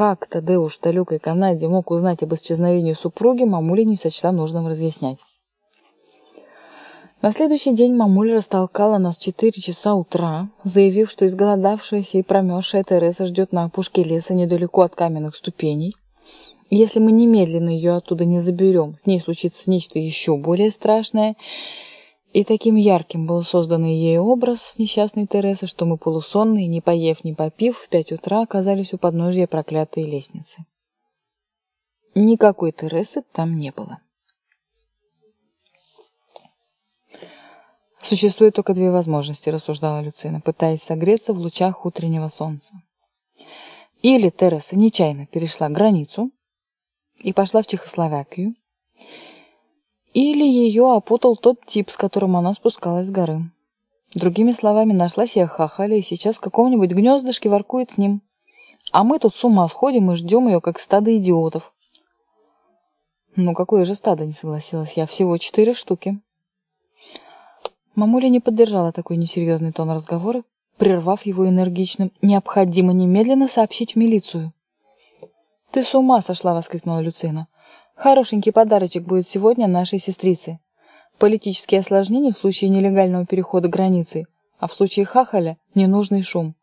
как Тадеуш в далекой Канаде мог узнать об исчезновении супруги, мамуля не сочла нужным разъяснять. На следующий день мамуля растолкала нас в четыре часа утра, заявив, что изголодавшаяся и промерзшая Тереса ждет на опушке леса недалеко от каменных ступеней. Если мы немедленно ее оттуда не заберем, с ней случится нечто еще более страшное. И таким ярким был созданный ей образ несчастной Тересы, что мы полусонные, не поев, не попив, в пять утра оказались у подножья проклятой лестницы. Никакой Тересы там не было. «Существует только две возможности», — рассуждала Люцина, пытаясь согреться в лучах утреннего солнца. Или Тереса нечаянно перешла границу и пошла в Чехословакию, или ее опутал тот тип, с которым она спускалась с горы. Другими словами, нашла себе хахаля и сейчас в каком-нибудь гнездышке воркует с ним. А мы тут с ума сходим и ждем ее, как стадо идиотов. Ну, какое же стадо, не согласилась я, всего четыре штуки. Мамуля не поддержала такой несерьезный тон разговора, прервав его энергичным «Необходимо немедленно сообщить в милицию». «Ты с ума сошла!» — воскликнула Люцина. «Хорошенький подарочек будет сегодня нашей сестрице. Политические осложнения в случае нелегального перехода границы, а в случае хахаля — ненужный шум».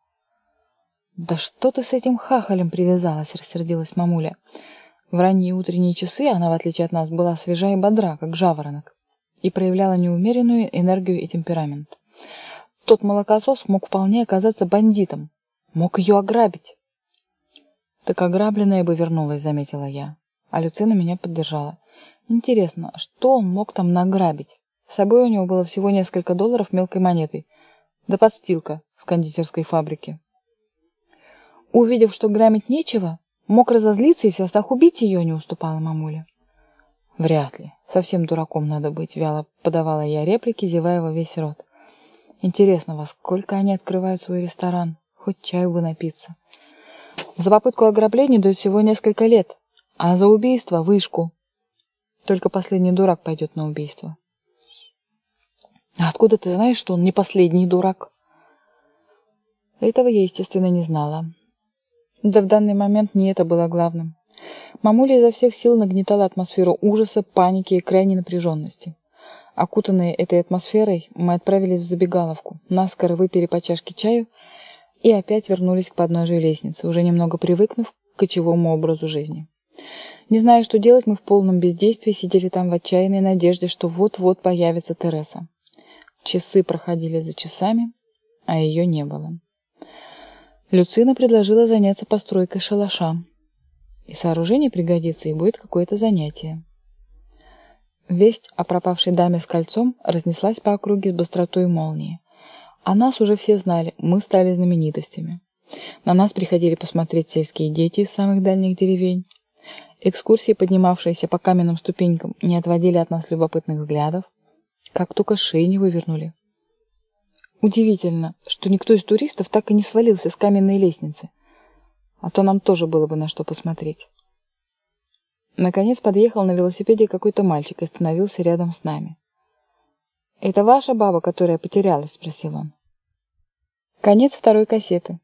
«Да что ты с этим хахалем привязалась?» — рассердилась мамуля. В ранние утренние часы она, в отличие от нас, была свежа и бодра, как жаворонок и проявляла неумеренную энергию и темперамент. Тот молокосос мог вполне оказаться бандитом, мог ее ограбить. «Так ограбленная бы вернулась», — заметила я. А Люцина меня поддержала. «Интересно, что он мог там награбить? С собой у него было всего несколько долларов мелкой монетой. Да подстилка с кондитерской фабрики». Увидев, что грабить нечего, мог разозлиться и в сердцах убить ее, не уступала мамуля. Вряд ли. Совсем дураком надо быть, вяло подавала я реплики, зевая во весь рот. Интересно, во сколько они открывают свой ресторан? Хоть чаю бы напиться. За попытку ограбления дают всего несколько лет, а за убийство — вышку. Только последний дурак пойдет на убийство. А откуда ты знаешь, что он не последний дурак? Этого я, естественно, не знала. Да в данный момент не это было главным. Мамуля изо всех сил нагнетала атмосферу ужаса, паники и крайней напряженности. Окутанные этой атмосферой, мы отправились в забегаловку, наскоро выпили по чашке чаю и опять вернулись к подножию лестницы, уже немного привыкнув к кочевому образу жизни. Не зная, что делать, мы в полном бездействии сидели там в отчаянной надежде, что вот-вот появится Тереса. Часы проходили за часами, а ее не было. Люцина предложила заняться постройкой шалаша. И сооружение пригодится, и будет какое-то занятие. Весть о пропавшей даме с кольцом разнеслась по округе с быстротой молнии. О нас уже все знали, мы стали знаменитостями. На нас приходили посмотреть сельские дети из самых дальних деревень. Экскурсии, поднимавшиеся по каменным ступенькам, не отводили от нас любопытных взглядов. Как только шеи не вывернули. Удивительно, что никто из туристов так и не свалился с каменной лестницы а то нам тоже было бы на что посмотреть. Наконец подъехал на велосипеде какой-то мальчик и остановился рядом с нами. «Это ваша баба, которая потерялась?» – спросил он. Конец второй кассеты.